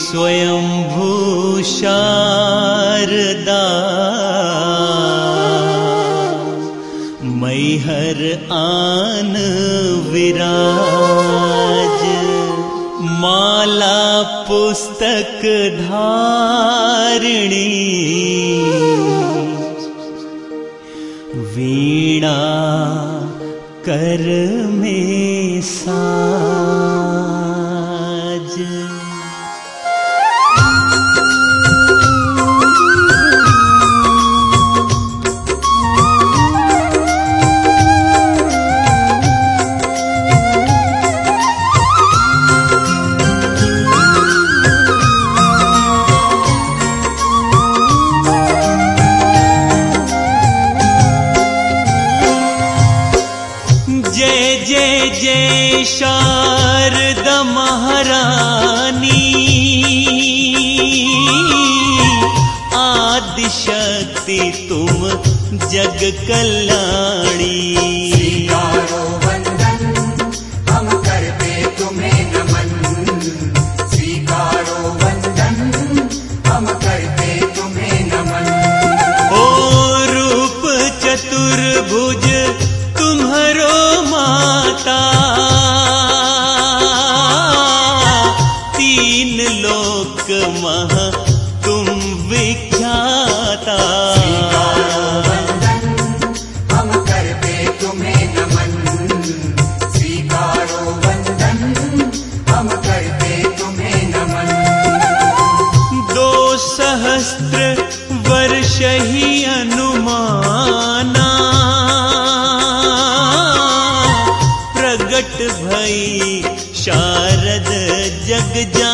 स्वयंभूष मैहर आन विराज माला पुस्तक धारिणी वीणा कर में सा शारद महारानी आदिशक्ति शक्ति तुम जगकल्याणि तीन लोक महा तुम विख्याता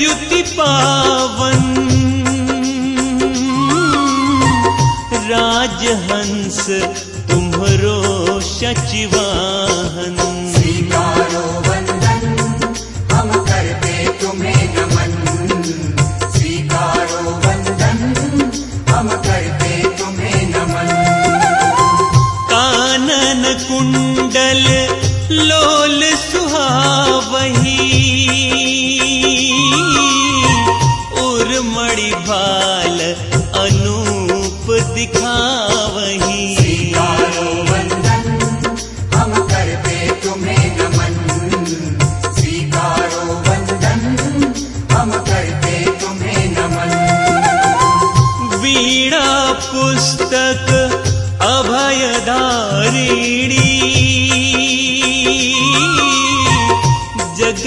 द्युति पावन राजहंस तुम्हारो सचिवाहन स्वीकारो हम करते तुम्हें नमन कानन कुंडल लोल सुहावही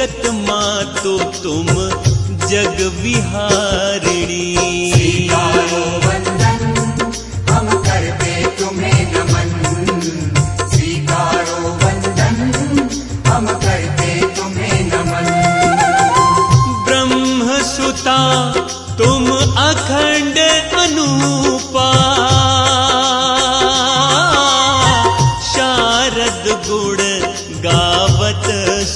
जगत तो तुम जग विहारिणी हम करते तुम्हें हम करते तुम्हें ब्रह्म सुता तुम अखंड अनुपा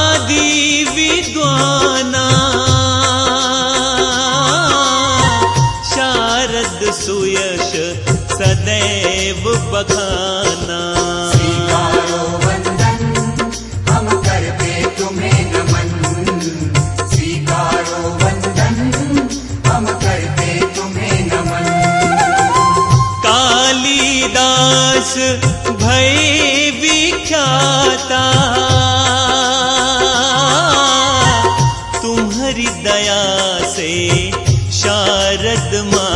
आदि विद्वाना से शारद मा